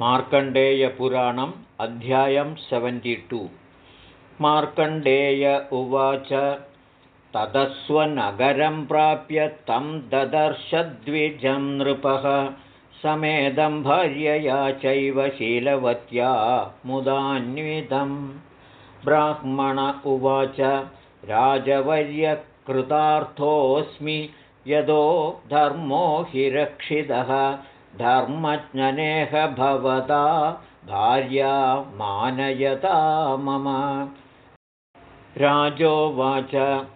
मार्कण्डेयपुराणम् अध्यायं seventy two. Markandeya उवाच ततस्वनगरं प्राप्य तं ददर्शद्विजं नृपः। समेदं भार्यया चैव शीलवत्या मुदान्वितं ब्राह्मण उवाच राजवर्यकृतार्थोऽस्मि यदो धर्मो हि रक्षितः धर्मज्ञनेह भवता भार्या मानयता मम। राजोवाच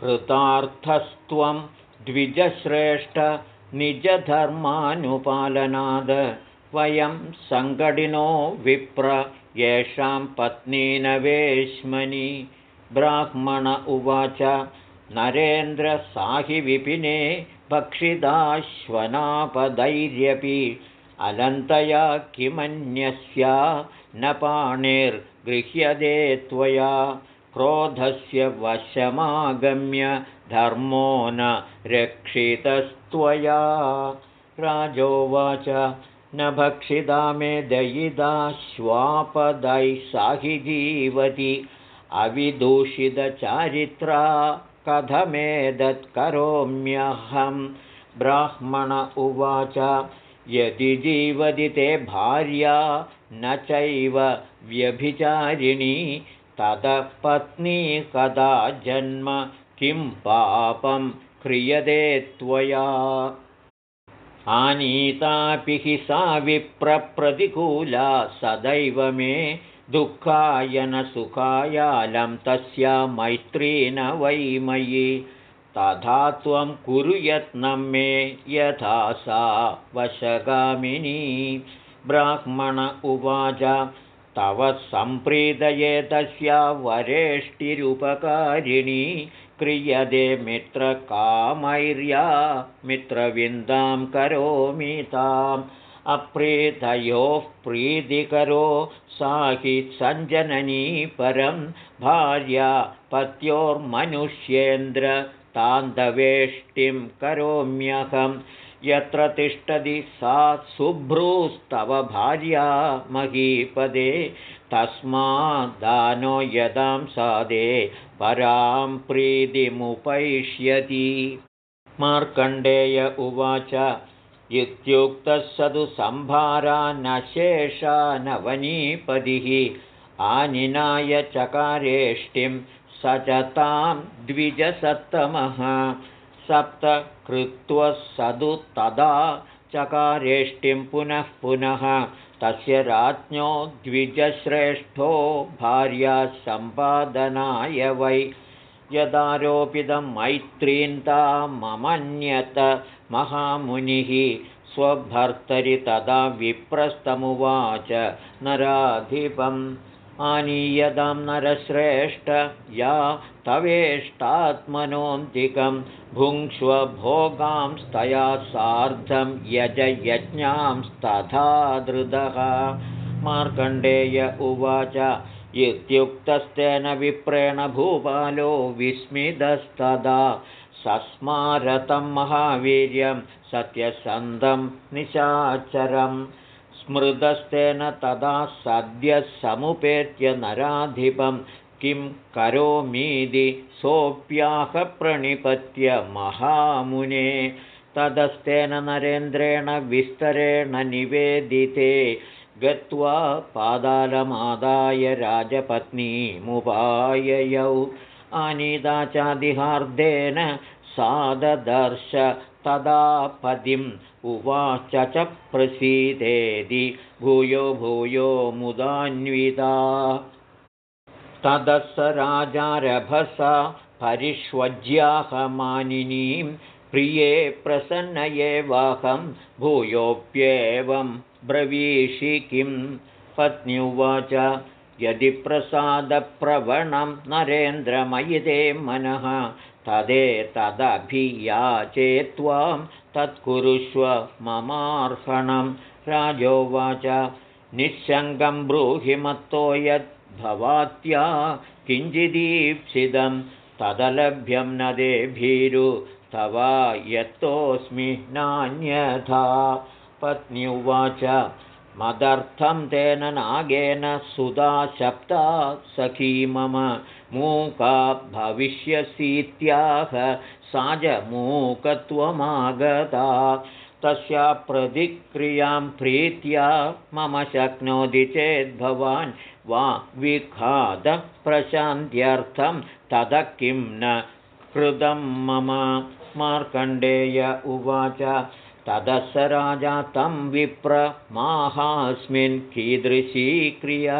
कृतार्थस्त्वं द्विजश्रेष्ठ निजधर्मानुपालनाद्। वयं सङ्गडिनो विप्र येषां पत्नीनवेश्मनि ब्राह्मण उवाच नरेन्द्रसाहि विपिने भक्षिताश्वनापदैर्यपि अलन्तया किमन्यस्या न पाणिर्गृह्यते त्वया क्रोधस्य वशमागम्य धर्मो न रक्षितस्त्वया। राजोवाच न भक्षिता मे दयिता श्वापदैः साहि जीवति अविदूषितचारित्रा कथमेतत्करोम्यहं ब्राह्मण उवाच यदि जीवति ते भार्या न चैव व्यभिचारिणी ततः पत्नी कदा जन्म किं पापं क्रियते त्वया आनीतापि हि सा विप्रप्रतिकूला सदैव मे दुःखाय न सुखायालं तस्या मैत्री न वै मयि। तथा त्वं कुरु यत्नं मे यथा सा वशगामिनी। ब्राह्मण उवाच तव सम्प्रीतये तस्या वरेष्टिरुपकारिणी क्रियते मित्रकामैर्या मित्रविन्दां करोमि ताम्। अप्रीतयोः प्रीतिकरो सा हि सञ्जननी परं भार्या पत्योर्मनुष्येन्द्र तान्दवेष्टिं करोम्यहं यत्र तिष्ठति सा शुभ्रूस्तव भार्या महीपदे तस्माद्दानो यदां सादे परां प्रीतिमुपैष्यति। मार्कण्डेय उवाच इत्युक्तः स तु सम्भारा न शेषा नवनीपदिः आनिनाय चकारेष्टिं स च तां द्विजसत्तमः सप्त कृत्वा सदु तदा चकारेष्टिं पुनः पुनः। तस्य राज्ञो द्विजश्रेष्ठो भार्यासम्पादनाय वै। यदारोपितं मैत्रीन्ताममन्यत महामुनिः। स्वभर्तरि तदा विप्रस्तमुवाच नराधिपम् आनीयदां नरश्रेष्ठ या तवेष्टात्मनोऽन्तिकं भुङ्क्ष्वभोगांस्तया सार्धं यजयज्ञांस्तथा धृतः मार्कण्डेय उवाच इत्युक्तस्तेन विप्रेण भूपालो विस्मितस्तदा सस्मारतं महावीर्यं सत्यसन्धं निशाचरम् स्मृतस्तेन तदा सद्यः समुपेत्य नराधिपं। किं करोमीति प्रणिपत्य महामुने। तदस्तेन नरेन्द्रेण विस्तरेण निवेदिते। गत्वा पादालमादाय राजपत्नीमुपाययौ। आनीदाचादिहार्देन साददर्श तदा पदिम् उवाच च प्रसीदेदि भूयो भूयो मुदान्विता। ततः स राजारभसा परिष्वज्याहमानिनीं प्रिये प्रसन्न एवाहं भूयोऽप्येवं ब्रवीषि किं? पत्न्युवाच यदि प्रसादप्रवणं नरेन्द्रमयिते मनः तदेतदभियाचे त्वां तत्कुरुष्व ममार्हणं राजोवाच निःसङ्गं ब्रूहि मत्तो यद्भवात्या किञ्चिदीप्सितं तदलभ्यं न दे भीरु तवा यत्तोऽस्मि नान्यथा। पत्न्युवाच मदर्थं तेन नागेन सुधा शब्दा सखी मम मूका भविष्यसीत्याह सा च मूकत्वमागता तस्या प्रतिक्रियां प्रीत्या मम शक्नोति चेद्भवान् वा विखादप्रशान्त्यर्थं ततः किं न कृतं मम। मार्कण्डेय उवाच ततः स राजा तं विप्रमाहास्मिन् कीदृशी क्रिया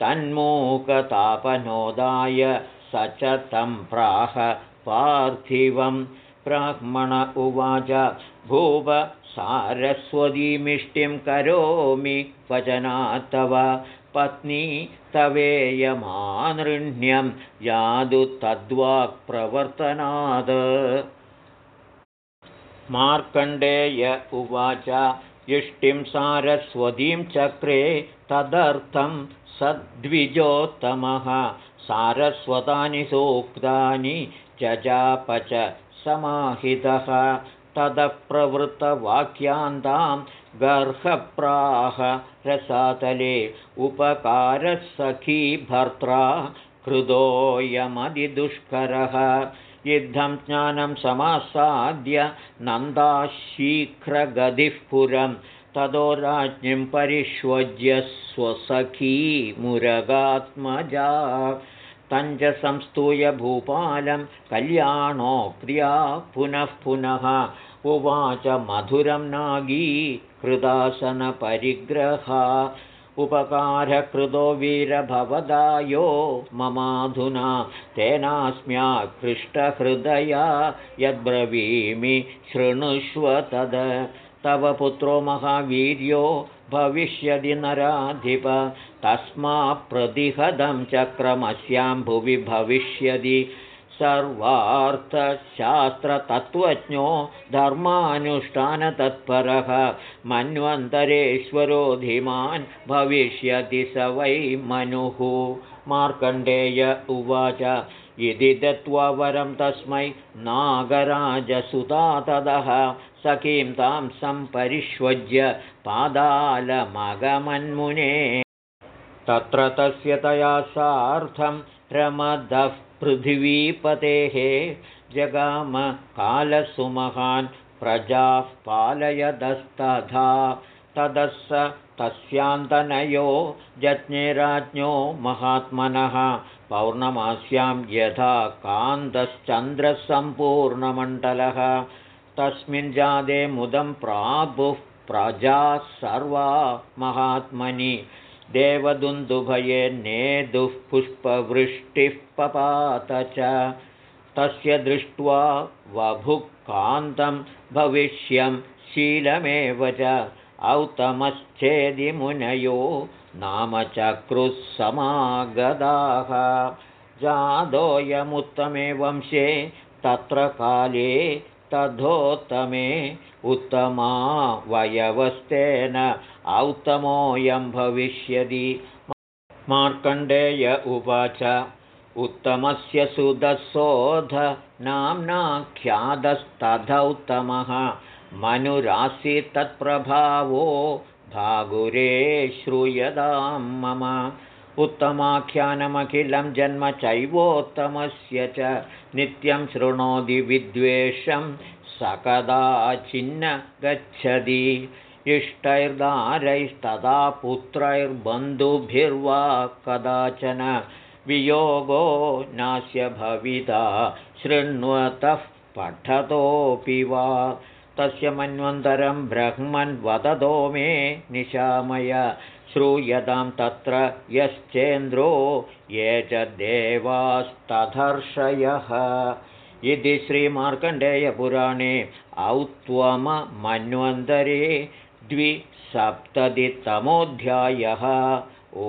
तन्मूकतापनोदाय स च तं प्राह पार्थिवं। ब्राह्मण उवाच भूव सारस्वतीमिष्टिं करोमि वचनात्तव पत्नी तवेयमानृण्यं यादु तद्वाक्प्रवर्तनात्। मार्कण्डेय उवाच इष्टिं सारस्वतीं चक्रे तदर्थं सद्विजोत्तमः। सारस्वतानि सूक्तानि जजापच समाहितः। ततः प्रवृत्तवाक्यान्तां गर्हप्राह रसातले उपकारसखी भर्त्रा कृतोऽयमधिदुष्करः युद्धं ज्ञानं समासाद्य नन्दाशीघ्रगतिः पुरं। ततो राज्ञिं परिष्वज्य स्वसखी मुरगात्मजा। तञ्च संस्तूय भूपालं कल्याणो प्रिया पुनः पुनः। उवाच मधुरं नागी कृदासनपरिग्रह उपकारकृतो वीरभवदायो ममाधुना तेनास्म्याकृष्टहृदया यद्ब्रवीमि शृणुष्व तद। तव पुत्रो महावीर्यो भविष्यति नराधिप। तस्माप्रतिहदं चक्रमस्यां भुवि भविष्यति सर्वार्थशास्त्रतत्त्वज्ञो धर्मानुष्ठानतत्परः मन्वन्तरेश्वरो धीमान् भविष्यति स वै मनुः। मार्कण्डेय उवाच इति दत्त्वा वरं तस्मै नागराजसुता तदः। सखीं तां सम्परिष्वज्य पादालमगमन्मुने। तत्र तस्य तया सार्धं रमदः पृथिवीपतेः जगाम कालसुमहान् प्रजाः पालयदस्तथा। ततः स तस्यान्तनयो जज्ञेराज्ञो महात्मनः। पौर्णमास्यां यथा कान्तश्चन्द्रसम्पूर्णमण्डलः। तस्मिन् जादे मुदं प्रापुः प्रजाः सर्वा महात्मनि देवदुन्दुभये नेदुः पुष्पवृष्टिः पपात च। तस्य दृष्ट्वा वभुकान्तं भविष्यं शीलमेव च। औतमश्चेदिमुनयो नाम चक्रुः समागताः जादोऽयमुत्तमे वंशे तत्र काले तथोत्तमे उत्तमा वयवस्तेन औत्तमोऽयं भविष्यति। मार्कण्डेय उवाच उत्तमस्य सुदशोध नाम्नाख्यातस्तथौत्तमः तत्प्रभावो भागुरे श्रूयतां मम उत्तमाख्यानमखिलं जन्म चैवोत्तमस्य च नित्यं शृणोति विद्वेषं सकदाचिन्न गच्छति इष्टैर्दारैस्तदा पुत्रैर्बन्धुभिर्वा कदाचन वियोगो नास्य भविता शृण्वतः पठतोऽपि वा। तस्य मन्वन्तरं ब्रह्मन् वदतो मे निशामय श्रूयतां तत्र यश्चेन्द्रो ये च देवास्तथर्षयः इति श्रीमार्कण्डेयपुराणे औत्वममन्वन्तरे द्विसप्ततितमोऽध्यायः। ओ